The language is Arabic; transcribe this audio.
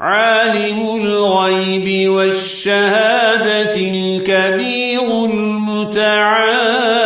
عالم الغيب والشهادة الكبير المتعال.